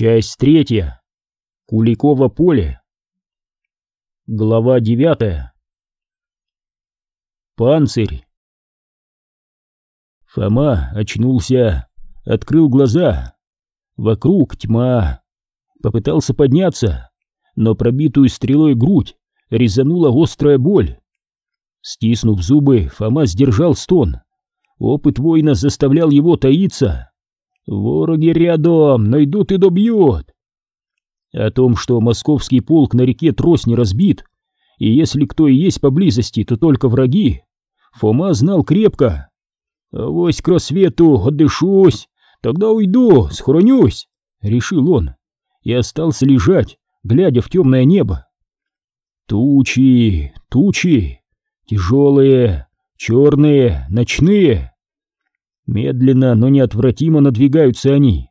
Часть третья. Куликово поле. Глава девятая. Панцирь. Фома очнулся, открыл глаза. Вокруг тьма. Попытался подняться, но пробитую стрелой грудь резанула острая боль. Стиснув зубы, Фома сдержал стон. Опыт воина заставлял его таиться. Вороги рядом, найдут и добьют. О том, что московский полк на реке Трось не разбит, и если кто и есть поблизости, то только враги, Фома знал крепко. «Авось к рассвету отдышусь, тогда уйду, схоронюсь», — решил он, и остался лежать, глядя в темное небо. Тучи, тучи, тяжелые, черные, ночные. Медленно, но неотвратимо надвигаются они,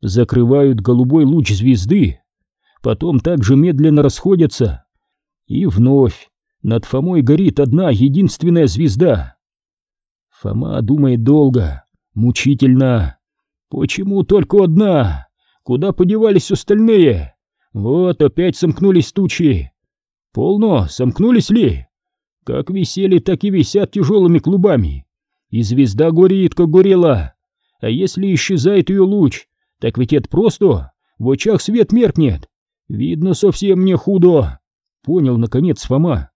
закрывают голубой луч звезды, потом также медленно расходятся, и вновь над Фомой горит одна единственная звезда. Фома думает долго, мучительно. Почему только одна? Куда подевались остальные? Вот опять сомкнулись тучи. Полно, сомкнулись ли? Как висели, так и висят тяжелыми клубами и звезда горит, как горела. А если исчезает ее луч, так ведь это просто, в очах свет меркнет. Видно, совсем не худо. Понял, наконец, Фома.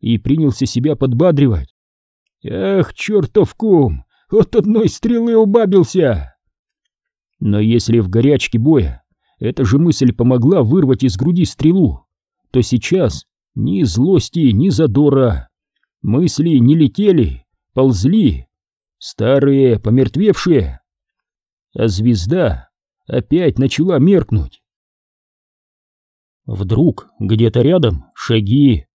И принялся себя подбадривать. Эх, чертов кум, от одной стрелы убабился. Но если в горячке боя эта же мысль помогла вырвать из груди стрелу, то сейчас ни злости, ни задора. Мысли не летели, ползли, старые, помертвевшие. А звезда опять начала меркнуть. Вдруг где-то рядом шаги.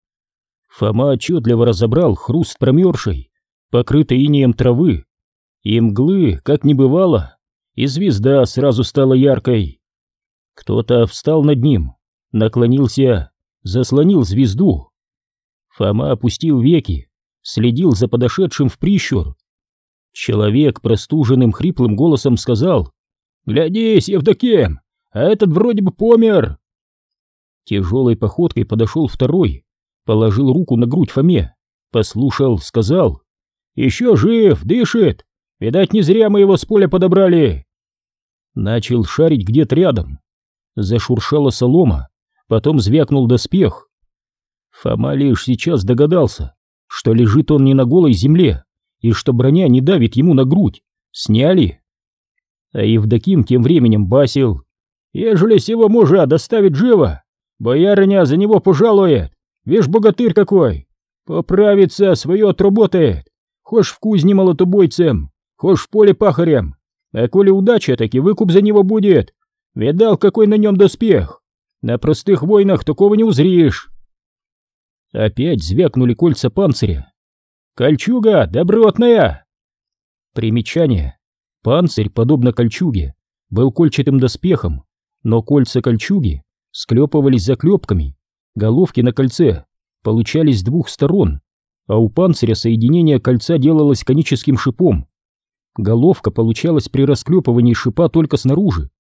Фома отчетливо разобрал хруст промерзшей, покрытой инеем травы, и мглы, как не бывало, и звезда сразу стала яркой. Кто-то встал над ним, наклонился, заслонил звезду. Фома опустил веки, следил за подошедшим в прищур Человек простуженным хриплым голосом сказал «Глядись, Евдоким, а этот вроде бы помер!» Тяжелой походкой подошел второй, положил руку на грудь Фоме, послушал, сказал «Еще жив, дышит, видать, не зря мы его с поля подобрали!» Начал шарить где-то рядом. Зашуршала солома, потом звякнул доспех. Фома лишь сейчас догадался, что лежит он не на голой земле, и что броня не давит ему на грудь. Сняли. А Евдоким тем временем басил. «Ежели сего мужа доставить живо, боярыня за него пожалует. Вишь, богатырь какой! Поправится, свое отработает. Хошь в кузне молотобойцем, хошь в поле пахарем. А коли удача, так и выкуп за него будет. Видал, какой на нем доспех? На простых войнах такого не узришь!» Опять звякнули кольца панциря. Кольчуга добротная!» Примечание. Панцирь, подобно кольчуге, был кольчатым доспехом, но кольца кольчуги склепывались заклепками, головки на кольце получались с двух сторон, а у панциря соединение кольца делалось коническим шипом. Головка получалась при расклепывании шипа только снаружи.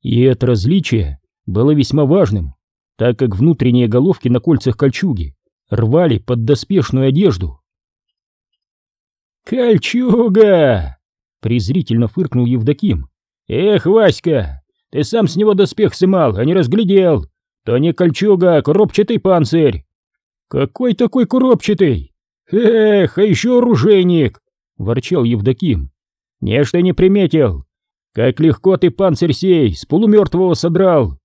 И это различие было весьма важным, так как внутренние головки на кольцах кольчуги рвали под доспешную одежду. «Кольчуга!» — презрительно фыркнул Евдоким. «Эх, Васька, ты сам с него доспех сымал, а не разглядел. То не кольчуга, а коробчатый панцирь». «Какой такой коробчатый? Эх, а еще оружейник!» — ворчал Евдоким. «Нечто не приметил. Как легко ты панцирь сей с полумертвого содрал!»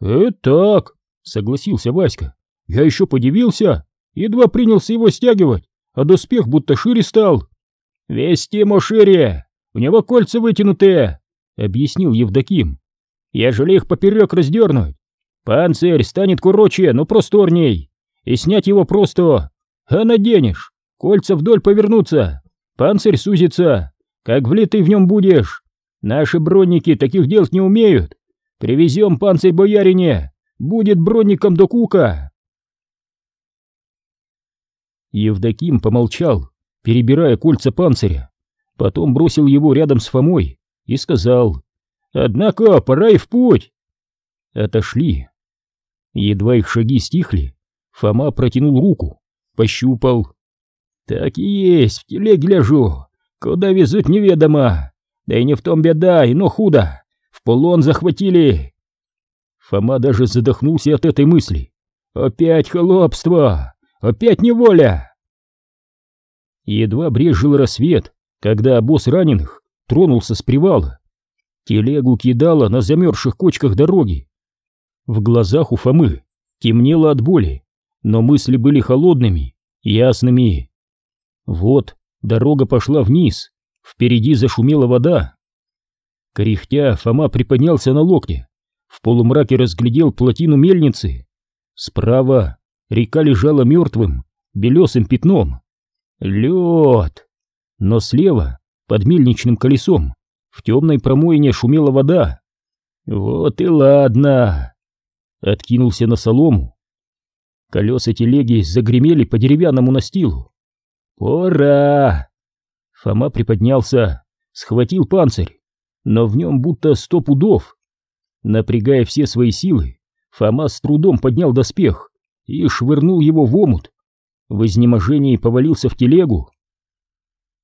«Это так!» — согласился Васька. «Я еще подивился, едва принялся его стягивать, а доспех будто шире стал. «Весь Тимо шире, у него кольца вытянутые», — объяснил Евдоким. «Ежели их поперек раздернуть, панцирь станет короче, но просторней, и снять его просто, а наденешь, кольца вдоль повернутся, панцирь сузится, как влитый в нем будешь. Наши бронники таких дел не умеют. Привезем панцирь боярине, будет бронником до кука». Евдоким помолчал, перебирая кольца панциря. Потом бросил его рядом с Фомой и сказал, «Однако пора и в путь. отошли. Едва их шаги стихли, Фома протянул руку, пощупал. «Так и есть, в телеге лежу. Куда везут неведомо. Да и не в том беда, и но худо. В полон захватили». Фома даже задохнулся от этой мысли. «Опять холопство! Опять неволя!» Едва брежил рассвет, когда обоз раненых тронулся с привала. Телегу кидало на замерзших кочках дороги. В глазах у Фомы темнело от боли, но мысли были холодными, ясными. Вот дорога пошла вниз, впереди зашумела вода. Кряхтя, Фома приподнялся на локте, в полумраке разглядел плотину мельницы. Справа река лежала мертвым, белесым пятном. Лед! Но слева, под мельничным колесом, в темной промоине шумела вода. Вот и ладно. Откинулся на солому. Колеса телеги загремели по деревянному настилу. Пора! Фома приподнялся, схватил панцирь, но в нем будто сто пудов. Напрягая все свои силы, Фома с трудом поднял доспех и швырнул его в омут. В изнеможении повалился в телегу.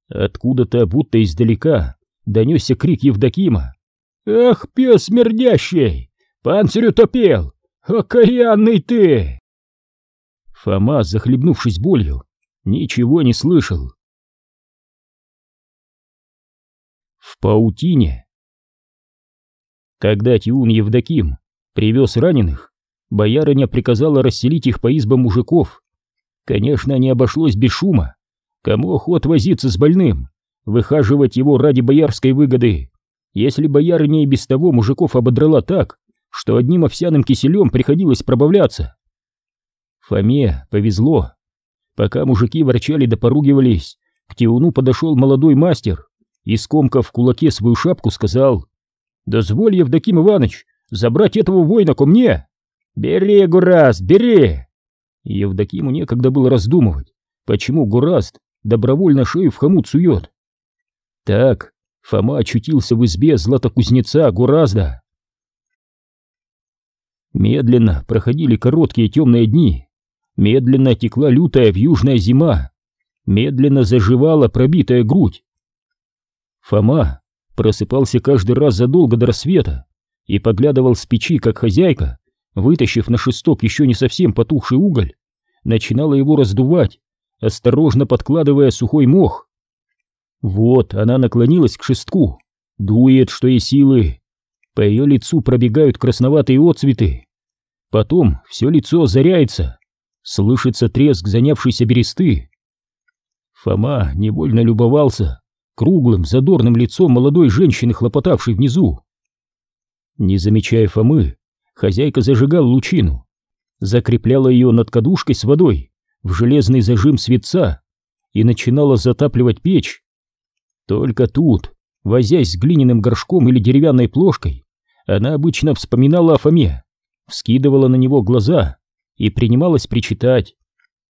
Откуда-то, будто издалека, донесся крик Евдокима. «Ах, пес смердящий! Панцирь утопел! Окаянный ты!» Фома, захлебнувшись болью, ничего не слышал. В паутине. Когда Тиун Евдоким привез раненых, боярыня приказала расселить их по избам мужиков. Конечно, не обошлось без шума. Кому охот возиться с больным, выхаживать его ради боярской выгоды, если боярыня и без того мужиков ободрала так, что одним овсяным киселем приходилось пробавляться. Фоме повезло. Пока мужики ворчали да поругивались, к Тиуну подошел молодой мастер и, скомкав в кулаке свою шапку, сказал «Дозволь, Евдоким Иванович, забрать этого воина ко мне!» «Бери, Гураст, бери!» Евдокиму некогда было раздумывать, почему Гураст добровольно шею в хомут сует. Так Фома очутился в избе златокузнеца Гуразда. Медленно проходили короткие темные дни, медленно текла лютая вьюжная зима, медленно заживала пробитая грудь. Фома просыпался каждый раз задолго до рассвета и поглядывал с печи, как хозяйка, вытащив на шесток еще не совсем потухший уголь, начинала его раздувать, осторожно подкладывая сухой мох. Вот она наклонилась к шестку, дует, что есть силы. По ее лицу пробегают красноватые отцветы. Потом все лицо озаряется, слышится треск занявшейся бересты. Фома невольно любовался круглым задорным лицом молодой женщины, хлопотавшей внизу. Не замечая Фомы, хозяйка зажигала лучину, закрепляла ее над кадушкой с водой в железный зажим светца и начинала затапливать печь. Только тут, возясь с глиняным горшком или деревянной плошкой, она обычно вспоминала о Фоме, вскидывала на него глаза и принималась причитать.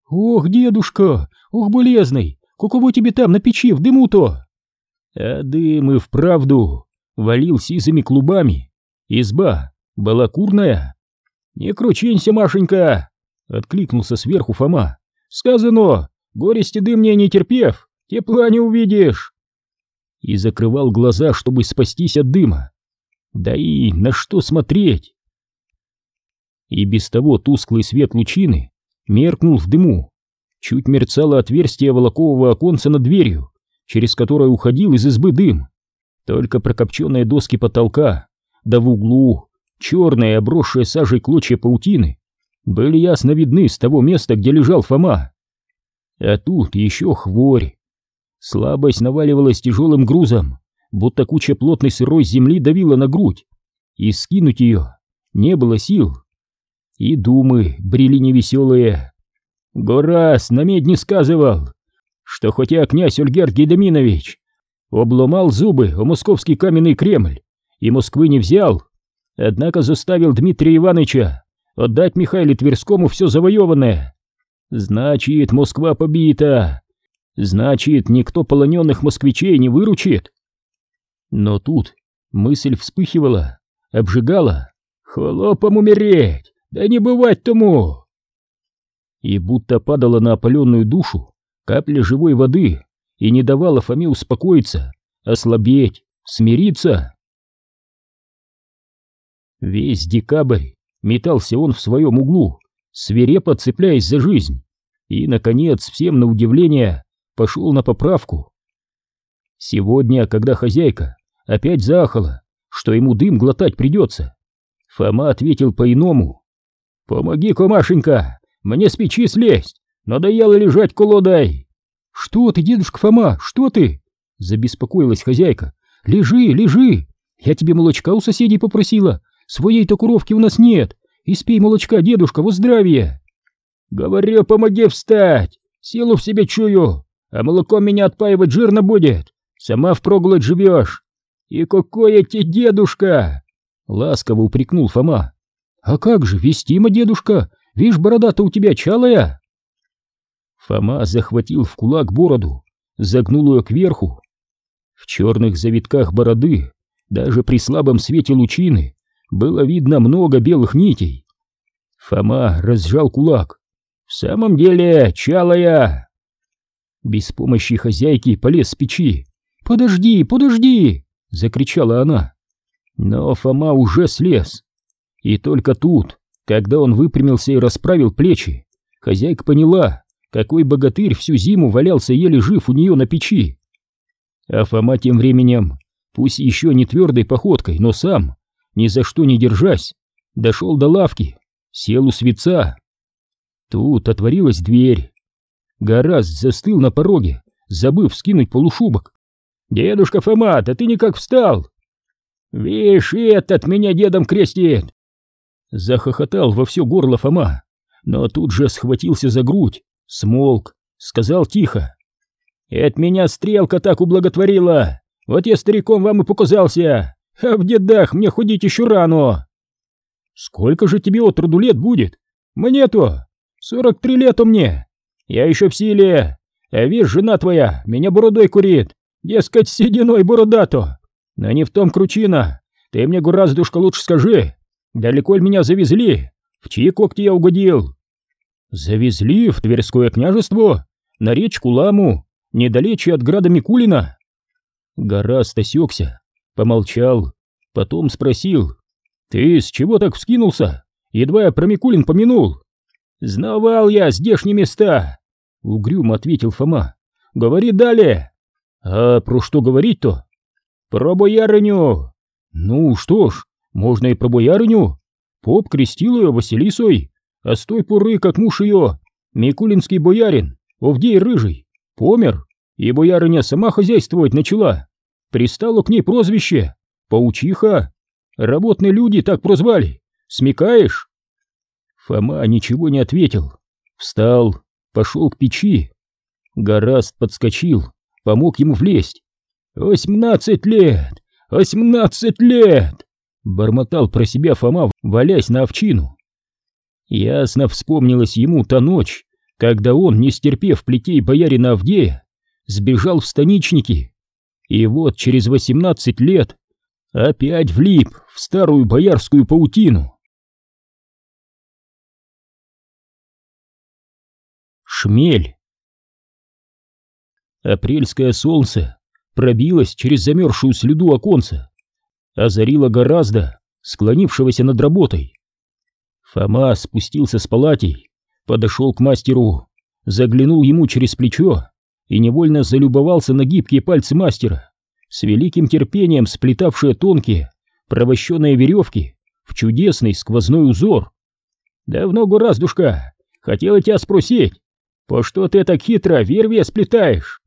«Ох, дедушка, ох, болезный, каково тебе там на печи в дыму-то?» А дым и вправду валил сизыми клубами. Изба была курная. «Не кручинься, Машенька!» — откликнулся сверху Фома. «Сказано, горести дым мне не терпев, тепла не увидишь!» И закрывал глаза, чтобы спастись от дыма. Да и на что смотреть? И без того тусклый свет лучины меркнул в дыму. Чуть мерцало отверстие волокового оконца над дверью, через которое уходил из избы дым. Только прокопченные доски потолка, да в углу черные, обросшие сажей клочья паутины, были ясно видны с того места, где лежал Фома. А тут еще хворь. Слабость наваливалась тяжелым грузом, будто куча плотной сырой земли давила на грудь, и скинуть ее не было сил. И думы брели невеселые. Горас на медне сказывал, что хотя князь Ольгерд Гедеминович обломал зубы о московский каменный Кремль и Москвы не взял, однако заставил Дмитрия Ивановича отдать Михаилу Тверскому все завоеванное. Значит, Москва побита. Значит, никто полоненных москвичей не выручит. Но тут мысль вспыхивала, обжигала, Холопом умереть, да не бывать тому!» И будто падала на опаленную душу капля живой воды и не давала Фоме успокоиться, ослабеть, смириться. Весь декабрь метался он в своем углу, свирепо цепляясь за жизнь, и, наконец, всем на удивление, пошел на поправку. Сегодня, когда хозяйка опять заахала, что ему дым глотать придется, Фома ответил по-иному. «Помоги-ка, Машенька, мне с печи слезть, надоело лежать колодой». «Что ты, дедушка Фома, что ты?» Забеспокоилась хозяйка. «Лежи, лежи! Я тебе молочка у соседей попросила, своей-то куровки у нас нет. Испей молочка, дедушка, во здравие!» «Говорю, помоги встать! Силу в себе чую, а молоко меня отпаивать жирно будет. Сама впроголодь живешь. И какой эти дедушка!» Ласково упрекнул Фома. «А как же, вестимо, дедушка! Вишь, борода-то у тебя чалая!» Фома захватил в кулак бороду, загнул ее кверху. В черных завитках бороды, даже при слабом свете лучины, было видно много белых нитей. Фома разжал кулак. «В самом деле, чалая!» Без помощи хозяйки полез с печи. «Подожди, подожди!» — закричала она. Но Фома уже слез. И только тут, когда он выпрямился и расправил плечи, хозяйка поняла, какой богатырь всю зиму валялся еле жив у нее на печи. А Фома тем временем, пусть еще не твердой походкой, но сам, ни за что не держась, дошел до лавки, сел у свеца. Тут отворилась дверь. Гораст застыл на пороге, забыв скинуть полушубок. «Дедушка Фома, да ты никак встал!» «Вишь, этот меня дедом крестит!» Захохотал во все горло Фома, но тут же схватился за грудь, смолк, сказал тихо. «Это меня стрелка так ублаготворила! Вот я стариком вам и показался, а в дедах мне ходить еще рано!» «Сколько же тебе от роду лет будет? Мне-то сорок три лета мне! Я еще в силе, а видишь, жена твоя меня бородой курит, дескать, сединой бородато!» Но не в том кручина. Ты мне, гораздушка, лучше скажи, далеко ли меня завезли? В чьи когти я угодил? Завезли в Тверское княжество, на речку Ламу, недалече от града Микулина. Гораст осекся, помолчал, потом спросил. Ты с чего так вскинулся? Едва я про Микулин помянул. Знавал я здешние места, угрюмо ответил Фома. Говори далее. А про что говорить-то? «Про боярыню!» «Ну что ж, можно и про боярыню. Поп крестил ее Василисой, а с той поры, как муж ее, Микулинский боярин, Овдей Рыжий, помер, и боярыня сама хозяйствовать начала. Пристало к ней прозвище «Паучиха». Работные люди так прозвали. Смекаешь?» Фома ничего не ответил. Встал, пошел к печи. Гораст подскочил, помог ему влезть. «Восемнадцать лет! Восемнадцать лет!» Бормотал про себя Фома, валясь на овчину. Ясно вспомнилась ему та ночь, когда он, не стерпев плетей боярина Авдея, сбежал в станичники. И вот через восемнадцать лет опять влип в старую боярскую паутину. Шмель Апрельское солнце пробилась через замерзшую следу оконца, озарила гораздо, склонившегося над работой. Фома спустился с палатей, подошел к мастеру, заглянул ему через плечо и невольно залюбовался на гибкие пальцы мастера, с великим терпением сплетавшие тонкие, провощенные веревки в чудесный сквозной узор. «Давно, Гораздушка, хотела тебя спросить, по что ты так хитро вервия сплетаешь?»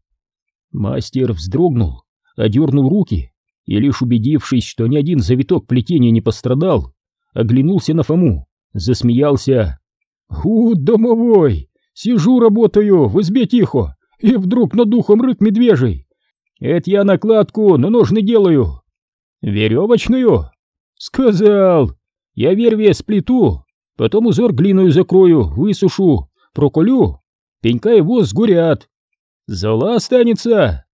Мастер вздрогнул, одернул руки и, лишь убедившись, что ни один завиток плетения не пострадал, оглянулся на Фому, засмеялся. «У, домовой! Сижу, работаю, в избе тихо, и вдруг над духом рык медвежий. Это я накладку на ножны делаю. Веревочную? Сказал. Я вервие сплету, потом узор глиной закрою, высушу, проколю, пенька воз сгорят, Зола останется?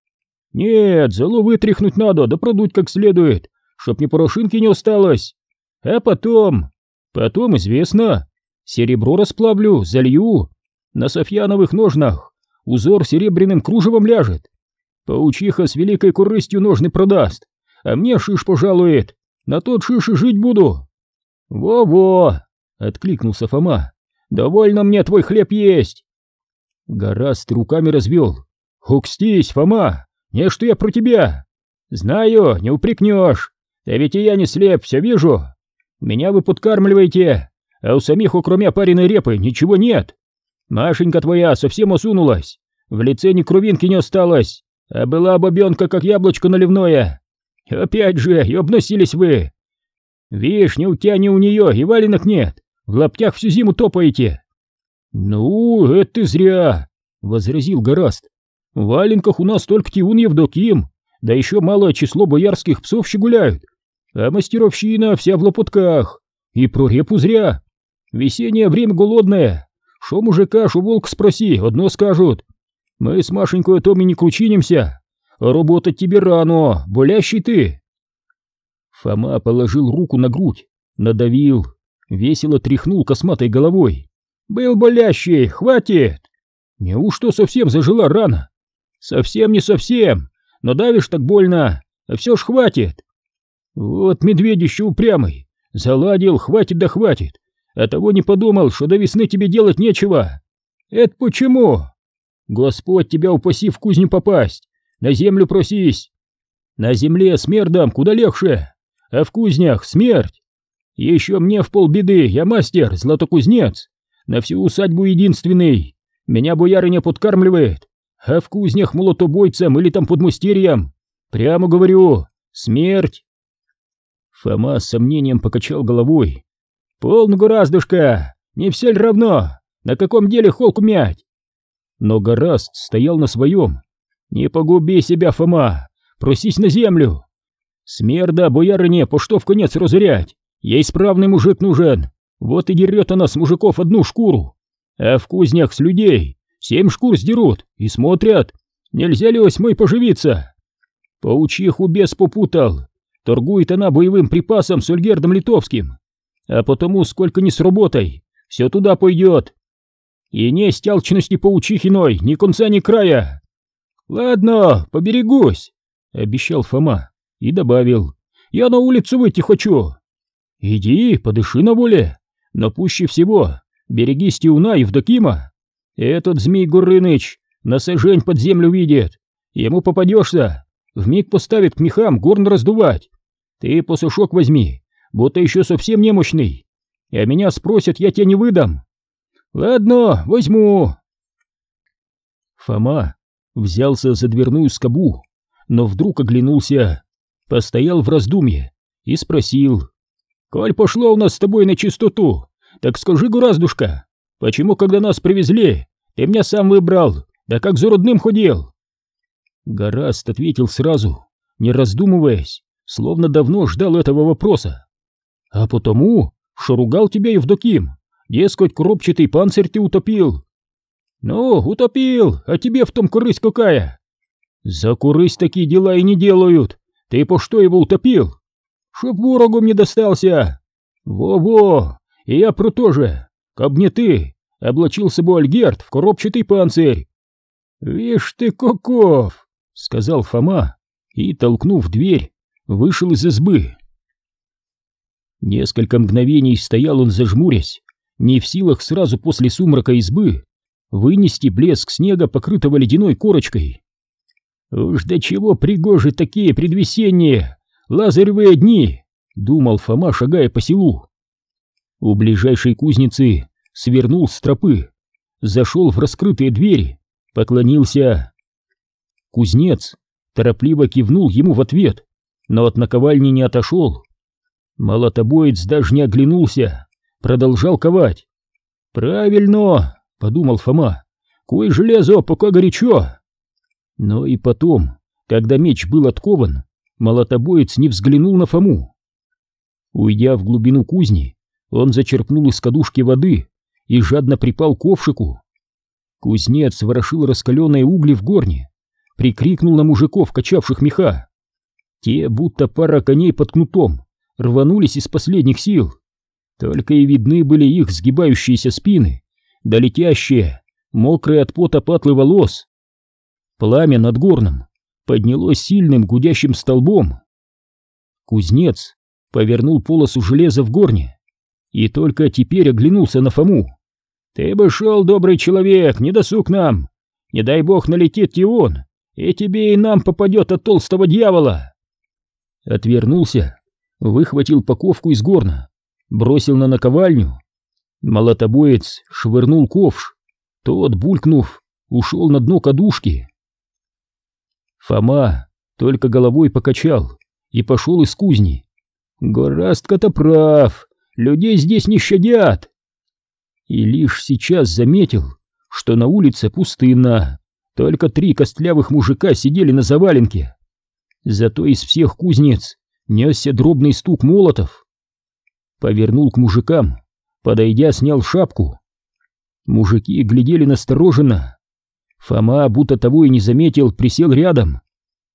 Нет, золу вытряхнуть надо, да продуть как следует, чтоб ни порошинки не осталось. А потом... Потом известно. Серебро расплавлю, залью. На софьяновых ножнах узор серебряным кружевом ляжет. Паучиха с великой курыстью ножны продаст, а мне шиш пожалует. На тот шиш и жить буду. Во-во, откликнулся Фома. Довольно мне твой хлеб есть. Гораст руками развел. Хукстись, Фома, не что я про тебя. Знаю, не упрекнешь. Да ведь и я не слеп, все вижу. Меня вы подкармливаете, а у самих, кроме пареной репы, ничего нет. Машенька твоя совсем осунулась, в лице ни кровинки не осталось, а была бабенка, как яблочко наливное. Опять же, и обносились вы. Вишь, ни у тебя, ни у нее, и валенок нет, в лаптях всю зиму топаете. Ну, это ты зря, возразил Гораст. В валенках у нас только Тиун Евдоким, да еще малое число боярских псов щегуляют, а мастеровщина вся в лопутках, и про репу зря. Весеннее время голодное, шо мужика, шо волк спроси, одно скажут. Мы с Машенькой Томи не кручинимся, работать тебе рано, болящий ты. Фома положил руку на грудь, надавил, весело тряхнул косматой головой. Был болящий, хватит. Неужто совсем зажила рана? Совсем не совсем, но давишь так больно, а все ж хватит. Вот медведище упрямый, заладил, хватит да хватит, а того не подумал, что до весны тебе делать нечего. Это почему? Господь тебя упаси в кузню попасть, на землю просись. На земле смердам куда легче, а в кузнях смерть. Еще мне в полбеды, я мастер, златокузнец, на всю усадьбу единственный. Меня боярыня подкармливает, а в кузнях молотобойцам или там подмастерьям. Прямо говорю, смерть. Фома с сомнением покачал головой. Полно гораздушка, не все ли равно, на каком деле холку мять? Но Гораст стоял на своем. Не погуби себя, Фома, просись на землю. Смерда боярыне по что в конец разорять, ей справный мужик нужен, вот и дерет она с мужиков одну шкуру. А в кузнях с людей Семь шкур сдерут и смотрят, нельзя ли восьмой поживиться. Паучиху бес попутал, торгует она боевым припасом с Ольгердом Литовским, а потому сколько ни с работой, все туда пойдет. И не стялчности паучихиной, ни конца, ни края. Ладно, поберегусь, обещал Фома и добавил, я на улицу выйти хочу. Иди, подыши на воле, но пуще всего берегись Тиуна и Евдокима. Этот Змей Гурыныч на сожень под землю видит. Ему попадешься, вмиг поставит к мехам горн раздувать. Ты посушок возьми, будто еще совсем немощный. А меня спросят, я тебе не выдам. Ладно, возьму. Фома взялся за дверную скобу, но вдруг оглянулся, постоял в раздумье и спросил. «Коль пошло у нас с тобой на чистоту, так скажи, Гураздушка, Почему, когда нас привезли, ты меня сам выбрал, да как за родным ходил?» Гораст ответил сразу, не раздумываясь, словно давно ждал этого вопроса. «А потому, что ругал тебя Евдоким, дескать, коробчатый панцирь ты утопил». «Ну, утопил, а тебе в том курысь какая?» «За курысь такие дела и не делают. Ты по что его утопил?» «Чтоб ворогу мне достался!» «Во-во, и я про то же. Каб не ты, облачился бы Альгерт в коробчатый панцирь. «Вишь ты, каков!» — сказал Фома и, толкнув дверь, вышел из избы. Несколько мгновений стоял он зажмурясь, не в силах сразу после сумрака избы вынести блеск снега, покрытого ледяной корочкой. «Уж до чего пригожи такие предвесенние лазаревые дни!» — думал Фома, шагая по селу. У ближайшей кузницы свернул с тропы, зашел в раскрытые двери, поклонился. Кузнец торопливо кивнул ему в ответ, но от наковальни не отошел. Молотобоец даже не оглянулся, продолжал ковать. «Правильно!» — подумал Фома. «Кой железо, пока горячо!» Но и потом, когда меч был откован, молотобоец не взглянул на Фому. Уйдя в глубину кузни, он зачерпнул из кадушки воды и жадно припал к ковшику. Кузнец ворошил раскаленные угли в горне, прикрикнул на мужиков, качавших меха. Те, будто пара коней под кнутом, рванулись из последних сил. Только и видны были их сгибающиеся спины, да летящие, мокрые от пота патлы волос. Пламя над горном поднялось сильным гудящим столбом. Кузнец повернул полосу железа в горне и только теперь оглянулся на Фому. «Ты бы шел, добрый человек, не досуг нам! Не дай бог налетит Тион, и тебе и нам попадет от толстого дьявола!» Отвернулся, выхватил паковку из горна, бросил на наковальню. Молотобоец швырнул ковш, тот, булькнув, ушел на дно кадушки. Фома только головой покачал и пошел из кузни. Горастка-то прав, людей здесь не щадят. И лишь сейчас заметил, что на улице пустынно, только три костлявых мужика сидели на заваленке. Зато из всех кузнец несся дробный стук молотов. Повернул к мужикам, подойдя, снял шапку. Мужики глядели настороженно. Фома, будто того и не заметил, присел рядом.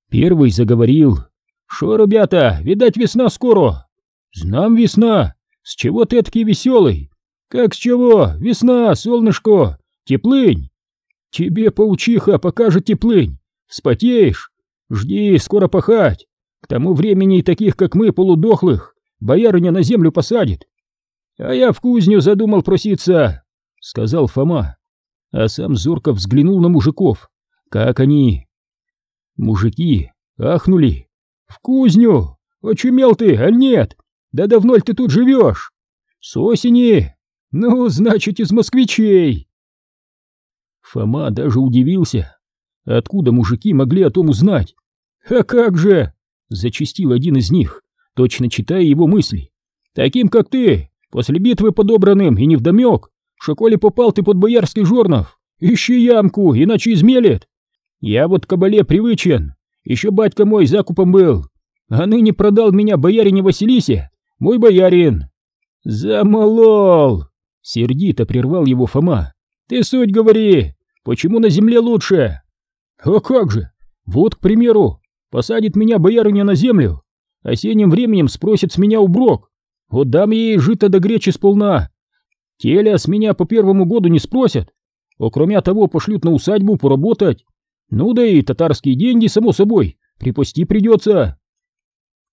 Первый заговорил. «Шо, ребята, видать, весна скоро!» «Знам весна! С чего ты такой веселый?» «Как с чего? Весна, солнышко! Теплынь!» «Тебе, паучиха, покажет теплынь! Вспотеешь! Жди, скоро пахать! К тому времени и таких, как мы, полудохлых, боярыня на землю посадит!» «А я в кузню задумал проситься!» — сказал Фома а сам зорко взглянул на мужиков. Как они? Мужики ахнули. «В кузню! Очумел ты, аль нет? Да давно ли ты тут живешь? С осени! Ну, значит, из москвичей!» Фома даже удивился. Откуда мужики могли о том узнать? «А как же!» — зачистил один из них, точно читая его мысли. «Таким, как ты, после битвы подобранным и невдомек, что коли попал ты под боярский жорнов, ищи ямку, иначе измелет. Я вот кабале привычен, еще батька мой закупом был, а ныне продал меня боярине Василисе, мой боярин. Замолол! Сердито прервал его Фома. Ты суть говори, почему на земле лучше? А как же, вот, к примеру, посадит меня боярыня на землю, осенним временем спросит с меня уброк, вот дам ей жито до гречи сполна, Теля с меня по первому году не спросят, а кроме того пошлют на усадьбу поработать. Ну да и татарские деньги, само собой, припасти придется.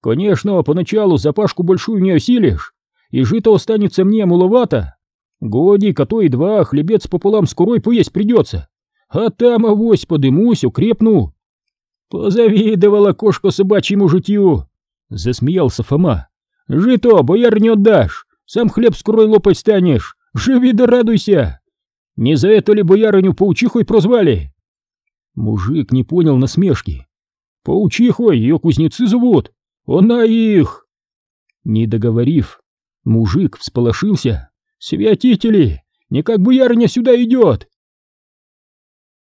Конечно, поначалу запашку большую не осилишь, и жито останется мне маловато. Годик, а то и два, хлебец пополам с курой поесть придется. А там авось подымусь, укрепну. Позавидовала кошка собачьему житью, засмеялся Фома. Жито, бояр не отдашь, сам хлеб с курой лопать станешь. Живи да радуйся! Не за это ли боярыню паучихой прозвали?» Мужик не понял насмешки. «Паучихой ее кузнецы зовут! Она их!» Не договорив, мужик всполошился. «Святители! Не как боярыня сюда идет!